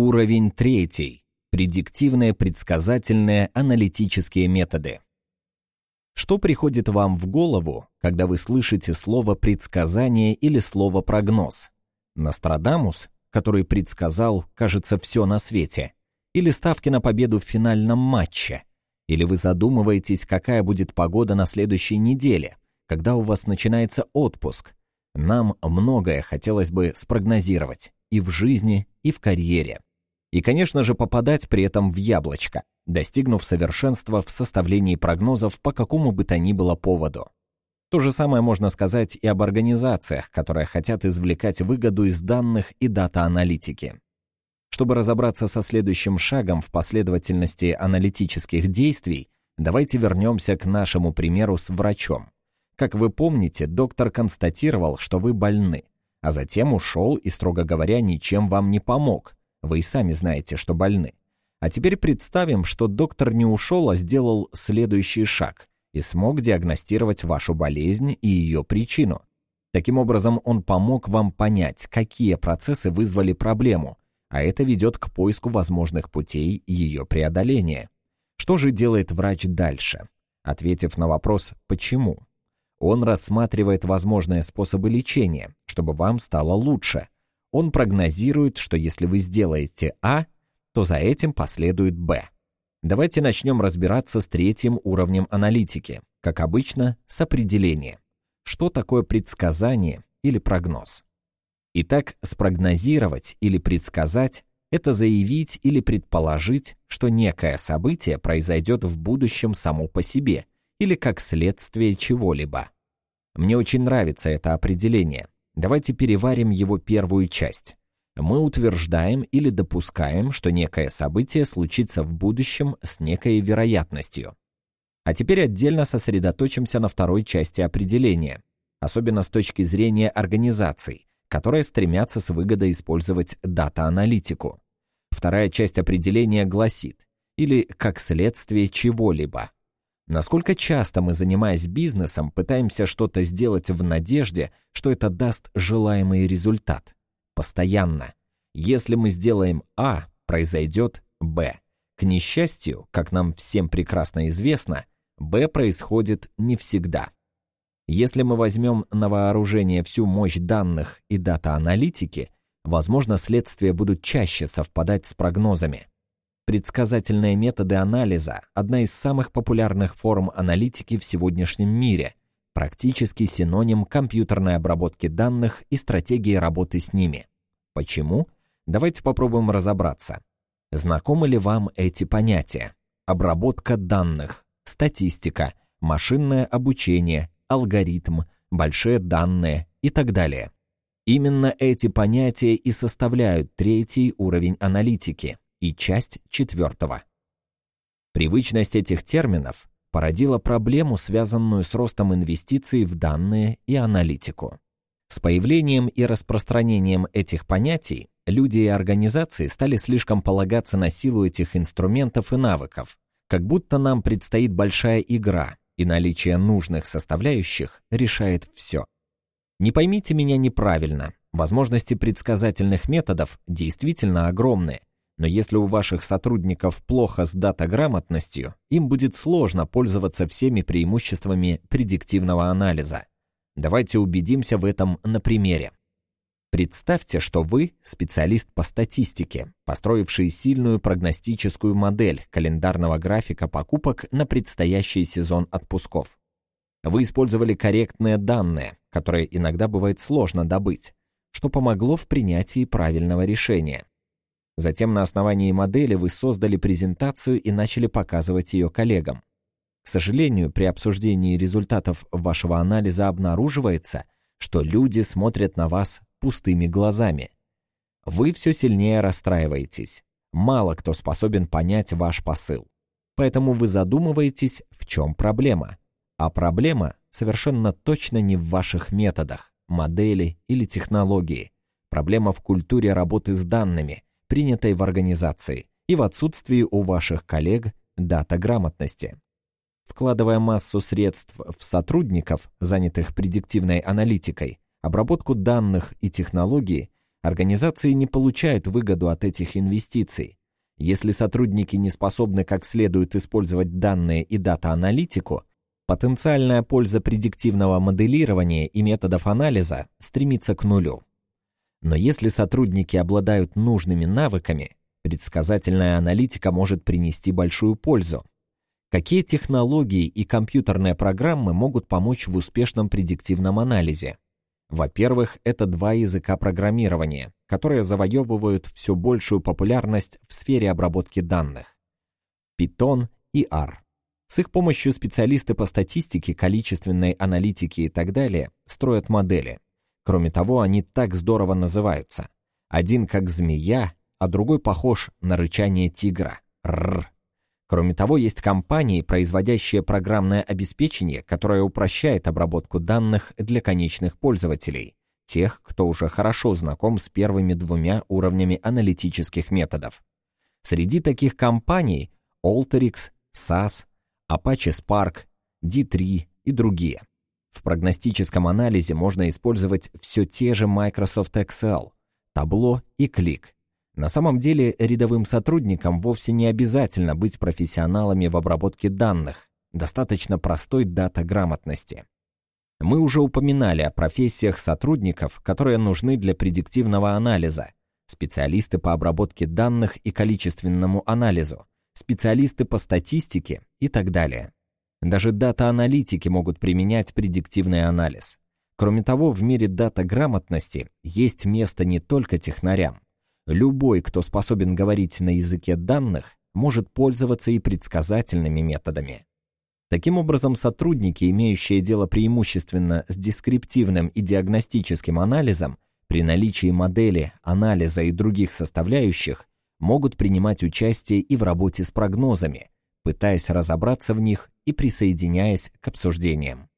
Уровень третий. Предиктивные, предсказательные, аналитические методы. Что приходит вам в голову, когда вы слышите слово «предсказание» или слово «прогноз»? Нострадамус, который предсказал, кажется, все на свете? Или ставки на победу в финальном матче? Или вы задумываетесь, какая будет погода на следующей неделе, когда у вас начинается отпуск? Нам многое хотелось бы спрогнозировать и в жизни, и в карьере. И, конечно же, попадать при этом в яблочко – достигнув совершенства в составлении прогнозов по какому бы то ни было поводу. То же самое можно сказать и об организациях, которые хотят извлекать выгоду из данных и дата-аналитики. Чтобы разобраться со следующим шагом в последовательности аналитических действий, давайте вернемся к нашему примеру с врачом. Как вы помните, доктор констатировал, что вы больны, а затем ушел и, строго говоря, ничем вам не помог. Вы и сами знаете, что больны. А теперь представим, что доктор не ушел, а сделал следующий шаг и смог диагностировать вашу болезнь и ее причину. Таким образом, он помог вам понять, какие процессы вызвали проблему, а это ведет к поиску возможных путей ее преодоления. Что же делает врач дальше? Ответив на вопрос «почему?», он рассматривает возможные способы лечения, чтобы вам стало лучше. Он прогнозирует, что если вы сделаете А – то за этим последует Б. Давайте начнем разбираться с третьим уровнем аналитики, как обычно, с определения. Что такое предсказание или прогноз? Итак, спрогнозировать или предсказать – это заявить или предположить, что некое событие произойдет в будущем само по себе или как следствие чего-либо. Мне очень нравится это определение. Давайте переварим его первую часть мы утверждаем или допускаем, что некое событие случится в будущем с некой вероятностью. А теперь отдельно сосредоточимся на второй части определения, особенно с точки зрения организаций, которые стремятся с выгодой использовать дата-аналитику. Вторая часть определения гласит, или как следствие чего-либо. Насколько часто мы, занимаясь бизнесом, пытаемся что-то сделать в надежде, что это даст желаемый результат? постоянно. Если мы сделаем А, произойдет Б. К несчастью, как нам всем прекрасно известно, Б происходит не всегда. Если мы возьмем на вооружение всю мощь данных и дата-аналитики, возможно, следствия будут чаще совпадать с прогнозами. Предсказательные методы анализа – одна из самых популярных форм аналитики в сегодняшнем мире, практически синоним компьютерной обработки данных и стратегии работы с ними. Почему? Давайте попробуем разобраться. Знакомы ли вам эти понятия? Обработка данных, статистика, машинное обучение, алгоритм, большие данные и так далее. Именно эти понятия и составляют третий уровень аналитики и часть четвертого. Привычность этих терминов породила проблему, связанную с ростом инвестиций в данные и аналитику. С появлением и распространением этих понятий люди и организации стали слишком полагаться на силу этих инструментов и навыков, как будто нам предстоит большая игра, и наличие нужных составляющих решает все. Не поймите меня неправильно, возможности предсказательных методов действительно огромны, но если у ваших сотрудников плохо с датаграмотностью, им будет сложно пользоваться всеми преимуществами предиктивного анализа. Давайте убедимся в этом на примере. Представьте, что вы специалист по статистике, построивший сильную прогностическую модель календарного графика покупок на предстоящий сезон отпусков. Вы использовали корректные данные, которые иногда бывает сложно добыть, что помогло в принятии правильного решения. Затем на основании модели вы создали презентацию и начали показывать ее коллегам. К сожалению, при обсуждении результатов вашего анализа обнаруживается, что люди смотрят на вас пустыми глазами. Вы все сильнее расстраиваетесь. Мало кто способен понять ваш посыл. Поэтому вы задумываетесь, в чем проблема. А проблема совершенно точно не в ваших методах, модели или технологии. Проблема в культуре работы с данными – принятой в организации, и в отсутствии у ваших коллег дата грамотности. Вкладывая массу средств в сотрудников, занятых предиктивной аналитикой, обработку данных и технологии, Организации не получают выгоду от этих инвестиций. Если сотрудники не способны как следует использовать данные и дата-аналитику, потенциальная польза предиктивного моделирования и методов анализа стремится к нулю. Но если сотрудники обладают нужными навыками, предсказательная аналитика может принести большую пользу. Какие технологии и компьютерные программы могут помочь в успешном предиктивном анализе? Во-первых, это два языка программирования, которые завоевывают все большую популярность в сфере обработки данных. Python и R. С их помощью специалисты по статистике, количественной аналитике и так далее строят модели. Кроме того, они так здорово называются. Один как змея, а другой похож на рычание тигра. Рррр. Кроме того, есть компании, производящие программное обеспечение, которое упрощает обработку данных для конечных пользователей, тех, кто уже хорошо знаком с первыми двумя уровнями аналитических методов. Среди таких компаний Alteryx, SAS, Apache Spark, D3 и другие. В прогностическом анализе можно использовать все те же Microsoft Excel, Tableau и Click – на самом деле рядовым сотрудникам вовсе не обязательно быть профессионалами в обработке данных, достаточно простой дата-грамотности. Мы уже упоминали о профессиях сотрудников, которые нужны для предиктивного анализа, специалисты по обработке данных и количественному анализу, специалисты по статистике и так далее. Даже дата-аналитики могут применять предиктивный анализ. Кроме того, в мире дата-грамотности есть место не только технарям, Любой, кто способен говорить на языке данных, может пользоваться и предсказательными методами. Таким образом, сотрудники, имеющие дело преимущественно с дескриптивным и диагностическим анализом, при наличии модели, анализа и других составляющих, могут принимать участие и в работе с прогнозами, пытаясь разобраться в них и присоединяясь к обсуждениям.